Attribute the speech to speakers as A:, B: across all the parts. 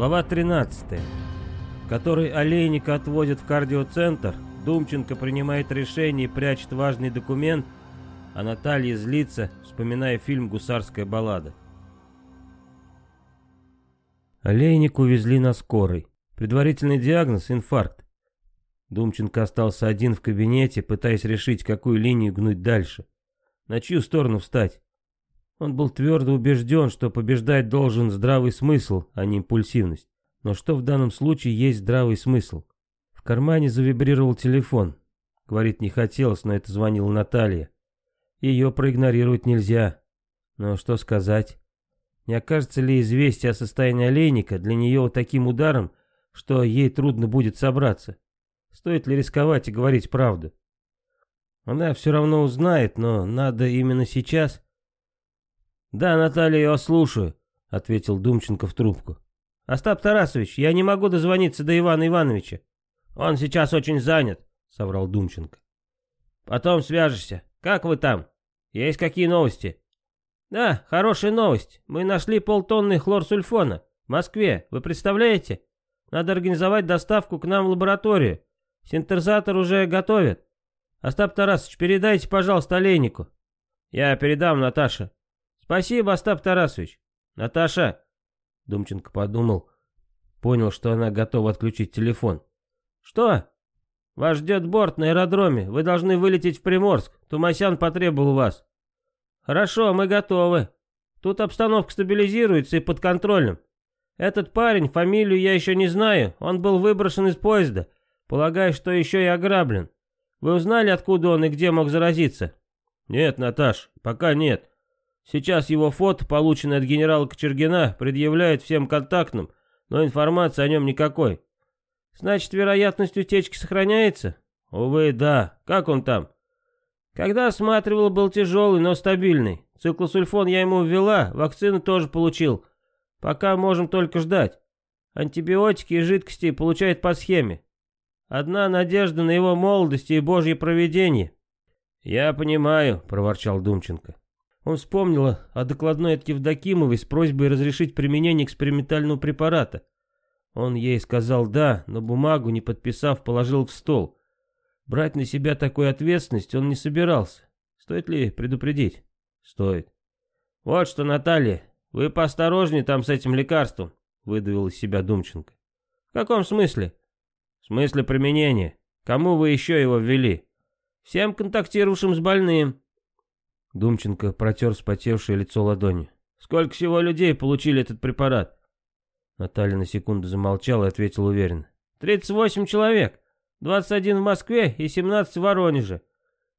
A: Глава 13, который Олейника отводит в кардиоцентр, Думченко принимает решение и прячет важный документ, а Наталья злится, вспоминая фильм «Гусарская баллада». Олейник увезли на скорой. Предварительный диагноз – инфаркт. Думченко остался один в кабинете, пытаясь решить, какую линию гнуть дальше. На чью сторону встать? Он был твердо убежден, что побеждать должен здравый смысл, а не импульсивность. Но что в данном случае есть здравый смысл? В кармане завибрировал телефон. Говорить не хотелось, но это звонила Наталья. Ее проигнорировать нельзя. Но что сказать? Не окажется ли известие о состоянии олейника для нее таким ударом, что ей трудно будет собраться? Стоит ли рисковать и говорить правду? Она все равно узнает, но надо именно сейчас, «Да, Наталья, я слушаю», — ответил Думченко в трубку. «Остап Тарасович, я не могу дозвониться до Ивана Ивановича». «Он сейчас очень занят», — соврал Думченко. «Потом свяжешься. Как вы там? Есть какие новости?» «Да, хорошая новость. Мы нашли полтонны хлорсульфона. В Москве. Вы представляете? Надо организовать доставку к нам в лабораторию. Синтезатор уже готовят. Остап Тарасович, передайте, пожалуйста, Олейнику». «Я передам, Наташа», «Спасибо, Остап Тарасович. Наташа!» Думченко подумал. Понял, что она готова отключить телефон. «Что?» «Вас ждет борт на аэродроме. Вы должны вылететь в Приморск. Тумасян потребовал вас». «Хорошо, мы готовы. Тут обстановка стабилизируется и под контролем. Этот парень, фамилию я еще не знаю, он был выброшен из поезда. Полагаю, что еще и ограблен. Вы узнали, откуда он и где мог заразиться?» «Нет, Наташ, пока нет. Сейчас его фото, полученное от генерала Кочергина, предъявляют всем контактным, но информации о нем никакой. Значит, вероятность утечки сохраняется? Увы, да. Как он там? Когда осматривал, был тяжелый, но стабильный. Циклосульфон я ему ввела, вакцину тоже получил. Пока можем только ждать. Антибиотики и жидкости получает по схеме. Одна надежда на его молодость и божье провидение. «Я понимаю», — проворчал Думченко. Он вспомнил о докладной от Евдокимовой с просьбой разрешить применение экспериментального препарата. Он ей сказал «да», но бумагу, не подписав, положил в стол. Брать на себя такую ответственность он не собирался. Стоит ли предупредить? Стоит. «Вот что, Наталья, вы поосторожнее там с этим лекарством», — выдавил из себя Думченко. «В каком смысле?» «В смысле применения. Кому вы еще его ввели?» «Всем контактировавшим с больным». Думченко протер вспотевшее лицо ладонью. «Сколько всего людей получили этот препарат?» Наталья на секунду замолчала и ответила уверенно. «38 человек. 21 в Москве и 17 в Воронеже.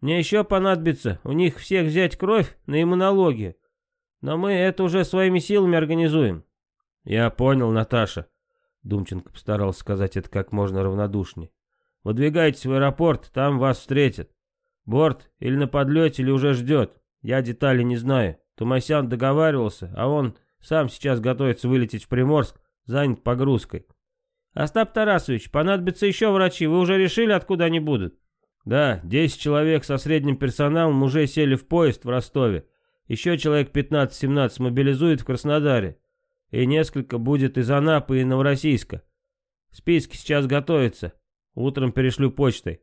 A: Мне еще понадобится у них всех взять кровь на иммунологию. Но мы это уже своими силами организуем». «Я понял, Наташа». Думченко постарался сказать это как можно равнодушнее. «Выдвигайтесь в аэропорт, там вас встретят». Борт или на подлете, или уже ждет. Я детали не знаю. Тумасян договаривался, а он сам сейчас готовится вылететь в Приморск, занят погрузкой. Остап Тарасович, понадобятся еще врачи. Вы уже решили, откуда они будут? Да, 10 человек со средним персоналом уже сели в поезд в Ростове. Еще человек 15-17 мобилизует в Краснодаре. И несколько будет из Анапы и Новороссийска. Списки сейчас готовятся. Утром перешлю почтой.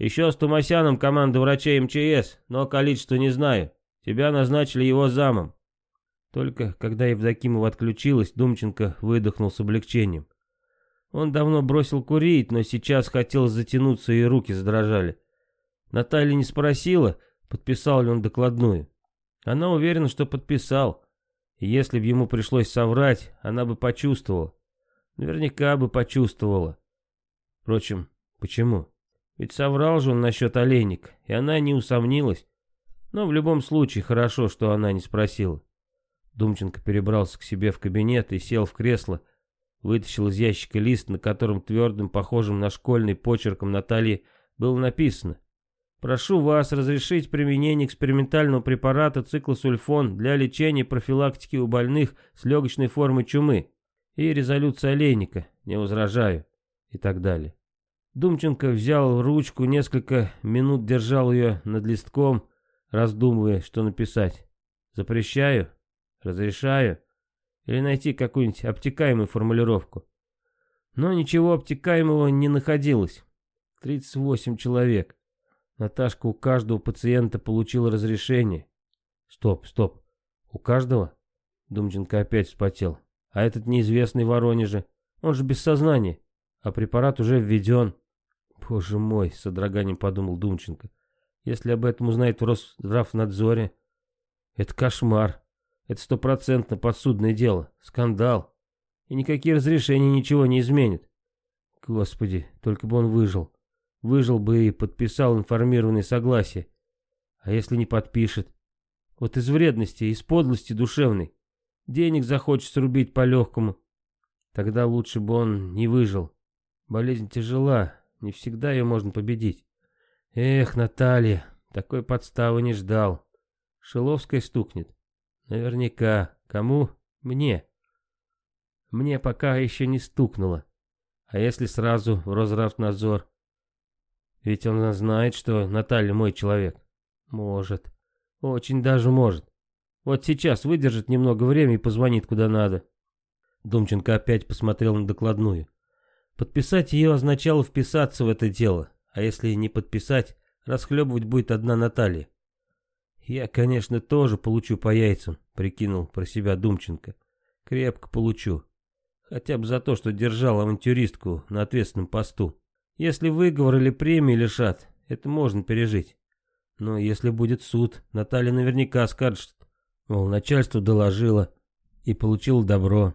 A: Еще с Тумасяном команда врачей МЧС, но количество не знаю. Тебя назначили его замом». Только когда Евдокимова отключилась, Думченко выдохнул с облегчением. Он давно бросил курить, но сейчас хотел затянуться, и руки задрожали. Наталья не спросила, подписал ли он докладную. Она уверена, что подписал. И если бы ему пришлось соврать, она бы почувствовала. Наверняка бы почувствовала. Впрочем, почему? Ведь соврал же он насчет оленек, и она не усомнилась. Но в любом случае хорошо, что она не спросила. Думченко перебрался к себе в кабинет и сел в кресло, вытащил из ящика лист, на котором твердым, похожим на школьный почерком Натальи, было написано «Прошу вас разрешить применение экспериментального препарата циклосульфон для лечения и профилактики у больных с легочной формой чумы и резолюция олейника, не возражаю» и так далее. Думченко взял ручку, несколько минут держал ее над листком, раздумывая, что написать. «Запрещаю? Разрешаю?» Или найти какую-нибудь обтекаемую формулировку. Но ничего обтекаемого не находилось. 38 человек. Наташка у каждого пациента получила разрешение. Стоп, стоп. У каждого? Думченко опять вспотел. А этот неизвестный Воронеже. Он же без сознания а препарат уже введен. Боже мой, с содроганием подумал Думченко. Если об этом узнает в Росздравнадзоре, это кошмар. Это стопроцентно подсудное дело. Скандал. И никакие разрешения ничего не изменят. Господи, только бы он выжил. Выжил бы и подписал информированное согласие. А если не подпишет? Вот из вредности, из подлости душевной. Денег захочет срубить по-легкому. Тогда лучше бы он не выжил. Болезнь тяжела, не всегда ее можно победить. Эх, Наталья, такой подставы не ждал. Шиловская стукнет. Наверняка. Кому? Мне. Мне пока еще не стукнуло. А если сразу в Росравтнадзор? Ведь он знает, что Наталья мой человек. Может. Очень даже может. Вот сейчас выдержит немного времени и позвонит куда надо. Думченко опять посмотрел на докладную. Подписать ее означало вписаться в это дело, а если не подписать, расхлебывать будет одна Наталья. «Я, конечно, тоже получу по яйцам», — прикинул про себя Думченко. «Крепко получу. Хотя бы за то, что держал авантюристку на ответственном посту. Если выговор или премии лишат, это можно пережить. Но если будет суд, Наталья наверняка скажет, что, мол, начальство доложила и получила добро.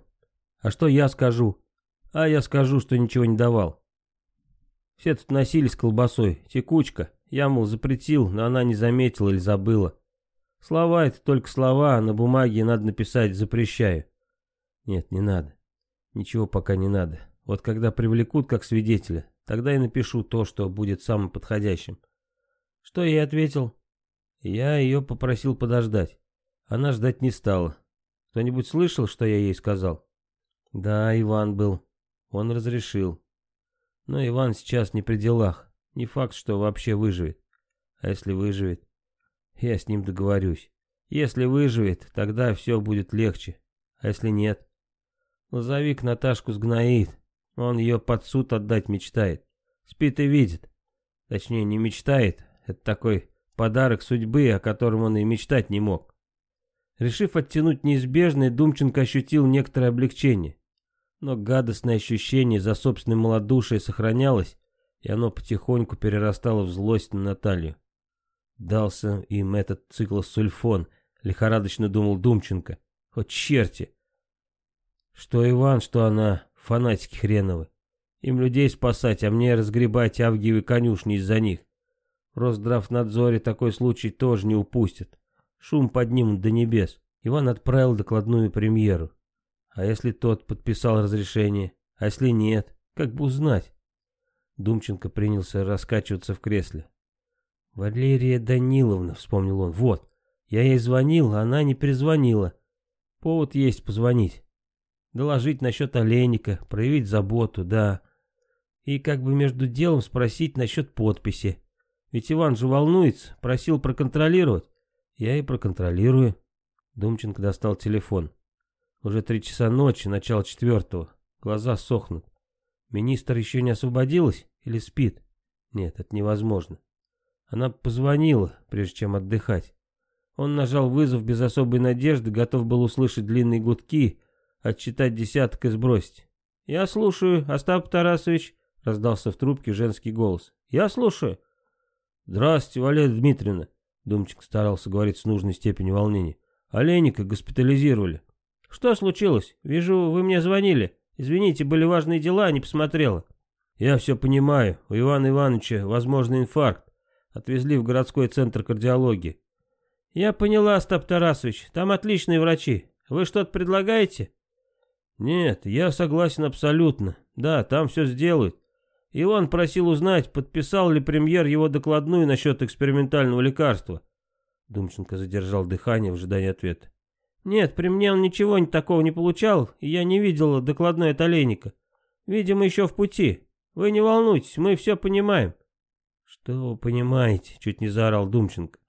A: А что я скажу? А я скажу, что ничего не давал. Все тут носились колбасой, текучка. Я, мол, запретил, но она не заметила или забыла. Слова — это только слова, а на бумаге надо написать «запрещаю». Нет, не надо. Ничего пока не надо. Вот когда привлекут как свидетеля, тогда и напишу то, что будет самым подходящим. Что я ответил? Я ее попросил подождать. Она ждать не стала. Кто-нибудь слышал, что я ей сказал? Да, Иван был. Он разрешил. Но Иван сейчас не при делах. Не факт, что вообще выживет. А если выживет? Я с ним договорюсь. Если выживет, тогда все будет легче. А если нет? Лозовик Наташку сгноит. Он ее под суд отдать мечтает. Спит и видит. Точнее, не мечтает. Это такой подарок судьбы, о котором он и мечтать не мог. Решив оттянуть неизбежное, Думченко ощутил некоторое облегчение. Но гадостное ощущение за собственной малодушие сохранялось, и оно потихоньку перерастало в злость на Наталью. Дался им этот циклосульфон, лихорадочно думал Думченко. Хоть черти! Что Иван, что она, фанатики хреновы. Им людей спасать, а мне разгребать авгиевы конюшни из-за них. В Росздравнадзоре такой случай тоже не упустит. Шум поднимут до небес. Иван отправил докладную премьеру. А если тот подписал разрешение? А если нет? Как бы узнать? Думченко принялся раскачиваться в кресле. «Валерия Даниловна», — вспомнил он, — «вот, я ей звонил, а она не перезвонила. Повод есть позвонить. Доложить насчет олейника, проявить заботу, да. И как бы между делом спросить насчет подписи. Ведь Иван же волнуется, просил проконтролировать. Я и проконтролирую». Думченко достал телефон. Уже три часа ночи, начало четвертого. Глаза сохнут. Министр еще не освободилась или спит? Нет, это невозможно. Она позвонила, прежде чем отдыхать. Он нажал вызов без особой надежды, готов был услышать длинные гудки, отчитать десяток и сбросить. «Я слушаю, Остап Тарасович», — раздался в трубке женский голос. «Я слушаю». «Здравствуйте, Валерия Дмитриевна», — Думчик старался говорить с нужной степенью волнения. «Олейника госпитализировали». «Что случилось? Вижу, вы мне звонили. Извините, были важные дела, а не посмотрела». «Я все понимаю. У Ивана Ивановича возможно, инфаркт. Отвезли в городской центр кардиологии». «Я поняла, Остап Тарасович. Там отличные врачи. Вы что-то предлагаете?» «Нет, я согласен абсолютно. Да, там все сделают. Иван просил узнать, подписал ли премьер его докладную насчет экспериментального лекарства». Думченко задержал дыхание в ожидании ответа. Нет, при мне он ничего такого не получал, и я не видела докладной от олейника. Видимо, еще в пути. Вы не волнуйтесь, мы все понимаем. Что вы понимаете? Чуть не заорал Думченко.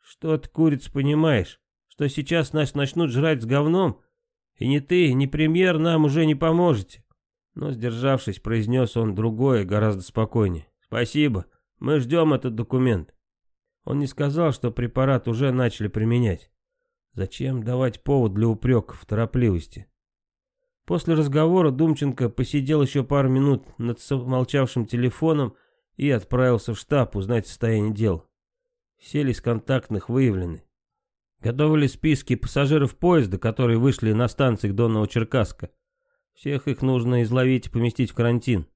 A: Что ты, куриц, понимаешь? Что сейчас нас начнут жрать с говном? И ни ты, ни премьер нам уже не поможете. Но, сдержавшись, произнес он другое, гораздо спокойнее. Спасибо, мы ждем этот документ. Он не сказал, что препарат уже начали применять. Зачем давать повод для упреков в торопливости? После разговора Думченко посидел еще пару минут над молчавшим телефоном и отправился в штаб узнать состояние дел. Сели из контактных выявлены. Готовили списки пассажиров поезда, которые вышли на станции станциях Донного Черкасска. Всех их нужно изловить и поместить в карантин.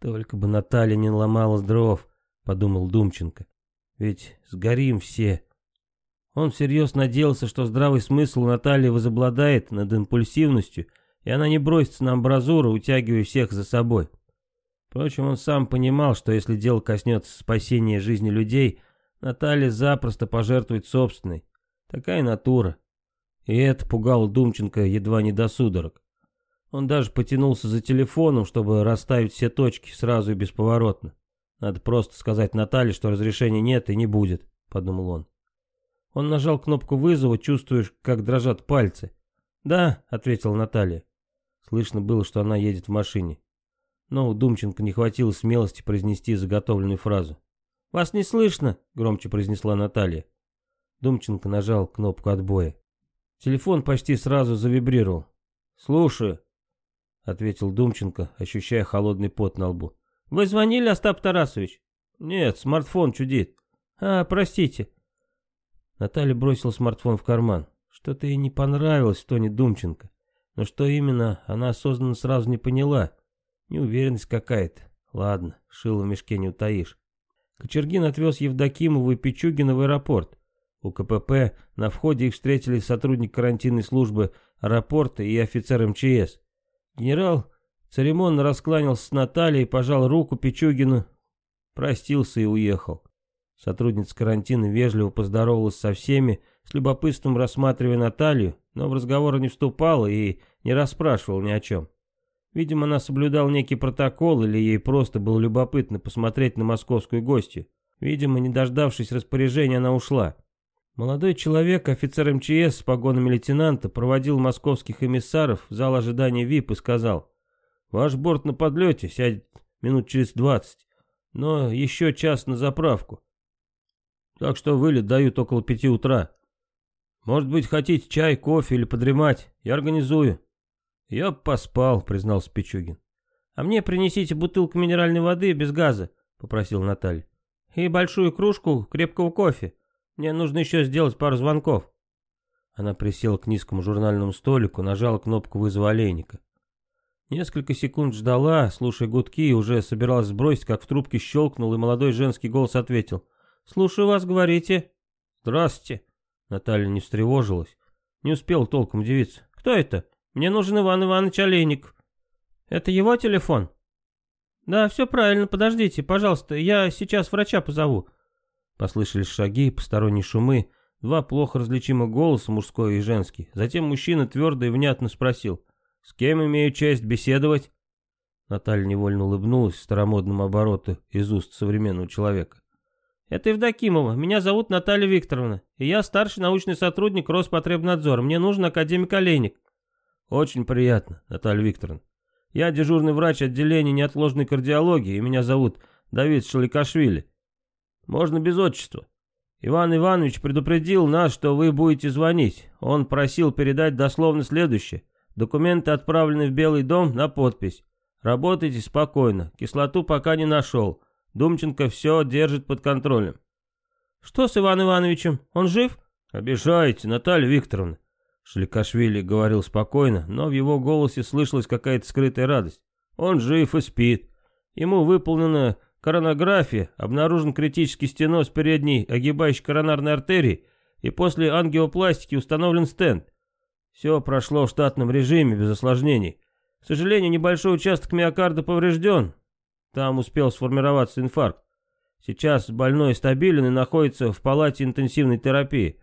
A: Только бы Наталья не ломала дров, подумал Думченко. Ведь сгорим все, он всерьез надеялся, что здравый смысл Натальи возобладает над импульсивностью, и она не бросится на амбразуру, утягивая всех за собой. Впрочем, он сам понимал, что если дело коснется спасения жизни людей, Наталья запросто пожертвует собственной. Такая натура. И это пугало Думченко едва не до судорог. Он даже потянулся за телефоном, чтобы расставить все точки сразу и бесповоротно. Надо просто сказать Наталье, что разрешения нет и не будет, подумал он. Он нажал кнопку вызова, чувствуешь, как дрожат пальцы. «Да», — ответила Наталья. Слышно было, что она едет в машине. Но у Думченко не хватило смелости произнести заготовленную фразу. «Вас не слышно!» — громче произнесла Наталья. Думченко нажал кнопку отбоя. Телефон почти сразу завибрировал. «Слушаю», — ответил Думченко, ощущая холодный пот на лбу. «Вы звонили, Остап Тарасович?» «Нет, смартфон чудит». «А, простите. Наталья бросила смартфон в карман. Что-то ей не понравилось в Тоне Думченко. Но что именно, она осознанно сразу не поняла. Неуверенность какая-то. Ладно, шило в мешке не утаишь. Кочергин отвез Евдокимова и Пичугина в аэропорт. У КПП на входе их встретили сотрудник карантинной службы аэропорта и офицер МЧС. Генерал церемонно раскланялся с Натальей, пожал руку Пичугину, простился и уехал. Сотрудница карантина вежливо поздоровалась со всеми, с любопытством рассматривая Наталью, но в разговор не вступала и не расспрашивала ни о чем. Видимо, она соблюдала некий протокол или ей просто было любопытно посмотреть на московскую гостью. Видимо, не дождавшись распоряжения, она ушла. Молодой человек, офицер МЧС с погонами лейтенанта, проводил московских эмиссаров в зал ожидания ВИП и сказал, «Ваш борт на подлете, сядет минут через двадцать, но еще час на заправку. Так что вылет дают около пяти утра. Может быть, хотите чай, кофе или подремать? Я организую». «Я поспал», — признался Пичугин. «А мне принесите бутылку минеральной воды без газа», — попросил Наталья. «И большую кружку крепкого кофе. Мне нужно еще сделать пару звонков». Она присела к низкому журнальному столику, нажала кнопку вызова олейника. Несколько секунд ждала, слушая гудки, и уже собиралась сбросить, как в трубке щелкнул, и молодой женский голос ответил. «Слушаю вас, говорите». «Здравствуйте». Наталья не встревожилась. Не успел толком удивиться. «Кто это? Мне нужен Иван Иванович Олейник». «Это его телефон?» «Да, все правильно, подождите, пожалуйста, я сейчас врача позову». Послышались шаги, посторонние шумы, два плохо различимых голоса, мужской и женский. Затем мужчина твердо и внятно спросил, «С кем имею честь беседовать?» Наталья невольно улыбнулась старомодному обороту из уст современного человека. «Это Евдокимова. Меня зовут Наталья Викторовна, и я старший научный сотрудник Роспотребнадзора. Мне нужен академик Олейник». «Очень приятно, Наталья Викторовна. Я дежурный врач отделения неотложной кардиологии, и меня зовут Давид Шаликашвили. Можно без отчества. Иван Иванович предупредил нас, что вы будете звонить. Он просил передать дословно следующее. Документы отправлены в Белый дом на подпись. Работайте спокойно, кислоту пока не нашел. Думченко все держит под контролем. «Что с Иваном Ивановичем? Он жив?» «Обижаете, Наталья Викторовна!» Шликашвили говорил спокойно, но в его голосе слышалась какая-то скрытая радость. «Он жив и спит. Ему выполнена коронография, обнаружен критический стеноз передней, огибающей коронарной артерии, и после ангиопластики установлен стенд. Все прошло в штатном режиме, без осложнений. К сожалению, небольшой участок миокарда поврежден, там успел сформироваться инфаркт. Сейчас больной стабилен и находится в палате интенсивной терапии.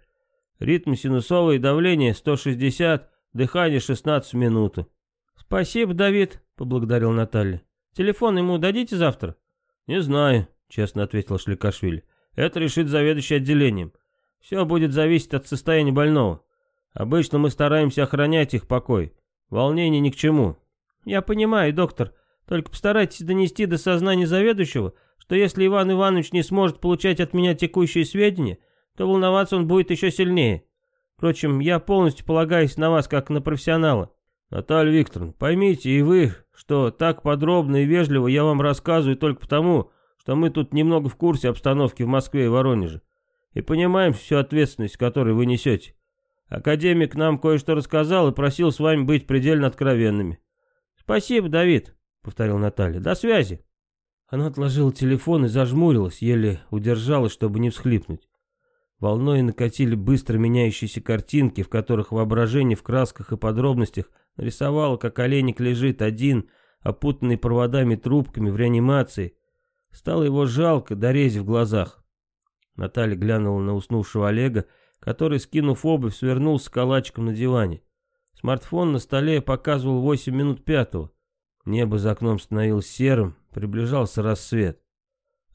A: Ритм синусовый, давление 160, дыхание 16 в минуту. «Спасибо, Давид», — поблагодарил Наталья. «Телефон ему дадите завтра?» «Не знаю», — честно ответил Шликашвили. «Это решит заведующий отделением. Все будет зависеть от состояния больного. Обычно мы стараемся охранять их покой. Волнение ни к чему».
B: «Я понимаю, доктор», только постарайтесь донести до сознания заведующего, что если Иван Иванович не сможет получать от меня текущие сведения, то волноваться он будет еще сильнее. Впрочем, я полностью полагаюсь на вас как на профессионала.
A: Наталья Викторовна, поймите и вы, что так подробно и вежливо я вам рассказываю только потому, что мы тут немного в курсе обстановки в Москве и Воронеже и понимаем всю ответственность, которую вы несете. Академик нам кое-что рассказал и просил с вами быть предельно откровенными.
B: Спасибо, Давид. — повторил Наталья. «До связи!»
A: Она отложила телефон и зажмурилась, еле удержалась, чтобы не всхлипнуть. Волной накатили быстро меняющиеся картинки, в которых воображение в красках и подробностях нарисовало, как оленик лежит один, опутанный проводами и трубками в реанимации. Стало его жалко, дорезив в глазах. Наталья глянула на уснувшего Олега, который, скинув обувь, свернулся калачиком на диване. Смартфон на столе показывал 8 минут пятого. Небо за окном становилось серым, приближался рассвет.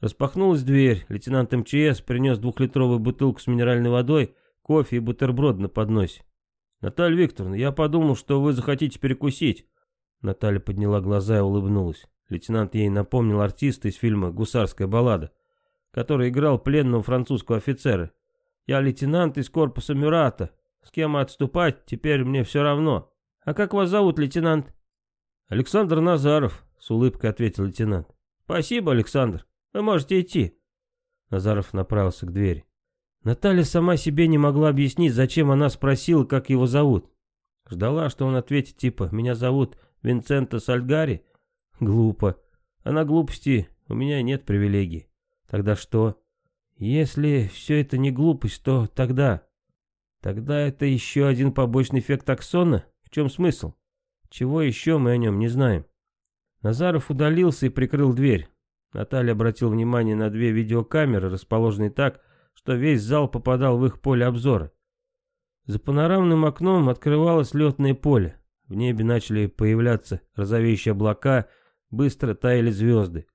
A: Распахнулась дверь, лейтенант МЧС принес двухлитровую бутылку с минеральной водой, кофе и бутерброд на подносе. «Наталья Викторовна, я подумал, что вы захотите перекусить». Наталья подняла глаза и улыбнулась. Лейтенант ей напомнил артиста из фильма «Гусарская баллада», который играл пленного французского офицера. «Я лейтенант из корпуса Мюрата. С кем отступать, теперь мне все равно. А как вас зовут, лейтенант?» «Александр Назаров», — с улыбкой ответил лейтенант.
B: «Спасибо, Александр. Вы можете идти».
A: Назаров направился к двери. Наталья сама себе не могла объяснить, зачем она спросила, как его зовут. Ждала, что он ответит типа «Меня зовут Винценто Сальгари?» Глупо. А на глупости у меня нет привилегий. Тогда что? Если все это не глупость, то тогда... Тогда это еще один побочный эффект аксона? В чем смысл? Чего еще мы о нем не знаем? Назаров удалился и прикрыл дверь. Наталья обратил внимание на две видеокамеры, расположенные так, что весь зал попадал в их поле обзора. За панорамным окном открывалось летное поле. В небе начали появляться розовеющие облака, быстро таяли звезды.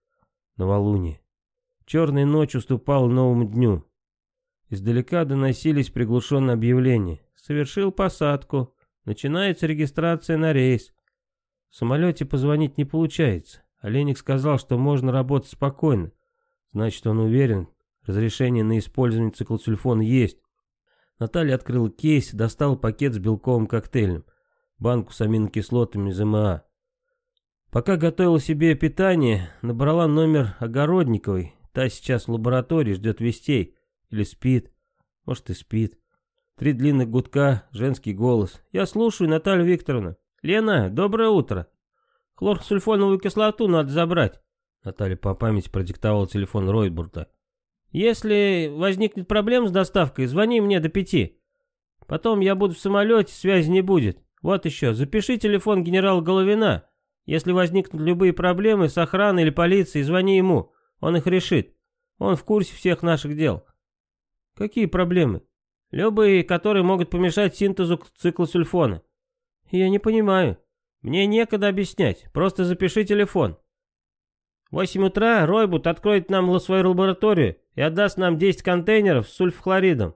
A: Новолуние. Черная ночь уступала новому дню. Издалека доносились приглушенные объявления. «Совершил посадку», Начинается регистрация на рейс. В самолете позвонить не получается. Оленик сказал, что можно работать спокойно. Значит, он уверен, разрешение на использование циклоцульфона есть. Наталья открыла кейс, достала пакет с белковым коктейлем, банку с аминокислотами из МА. Пока готовила себе питание, набрала номер Огородниковой. Та сейчас в лаборатории, ждет вестей. Или спит. Может и спит. Три длинных гудка, женский голос. «Я слушаю, Наталья Викторовна». «Лена, доброе утро». «Хлорсульфоновую кислоту надо забрать». Наталья по памяти продиктовала телефон Ройдбурта. «Если возникнет проблем с доставкой, звони мне до пяти. Потом я буду в самолете, связи не будет. Вот еще, запиши телефон генерала Головина. Если возникнут любые проблемы с охраной или полицией, звони ему. Он их решит. Он в курсе всех наших дел». «Какие проблемы?» Любые, которые могут помешать синтезу циклосульфона. Я не понимаю. Мне некогда объяснять. Просто запиши телефон. В 8 утра Ройбут откроет нам свою лабораторию и отдаст нам 10 контейнеров с сульфхлоридом.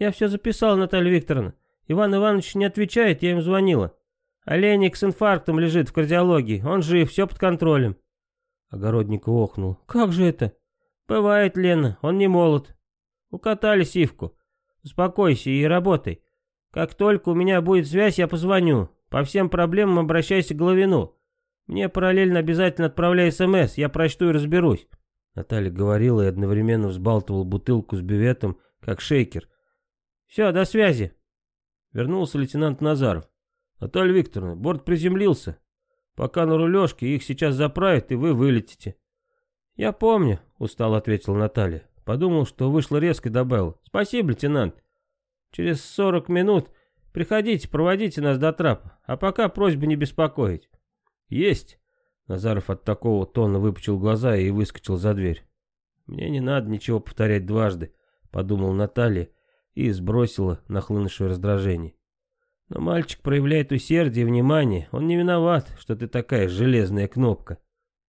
A: Я все записал, Наталья Викторовна. Иван Иванович не отвечает, я им звонила. Олейник с инфарктом лежит в кардиологии. Он жив, все под контролем. Огородник охнул. Как же это? Бывает, Лена, он не молод. Укатали сивку. Успокойся и работай. Как только у меня будет связь, я позвоню. По всем проблемам обращайся к Головину. Мне параллельно обязательно отправляй СМС, я прочту и разберусь». Наталья говорила и одновременно взбалтывала бутылку с бюветом, как шейкер. «Все, до связи». Вернулся лейтенант Назаров. «Наталья Викторовна, борт приземлился. Пока на рулежке, их сейчас заправят, и вы вылетите». «Я помню», — устало ответила Наталья. Подумал, что вышло резко и добавил. «Спасибо, лейтенант. Через 40 минут приходите, проводите нас до трапа, а пока просьба не беспокоить». «Есть!» Назаров от такого тона выпучил глаза и выскочил за дверь. «Мне не надо ничего повторять дважды», — подумал Наталья и сбросила нахлынувшее раздражение. «Но мальчик проявляет усердие и внимание. Он не виноват, что ты такая железная кнопка».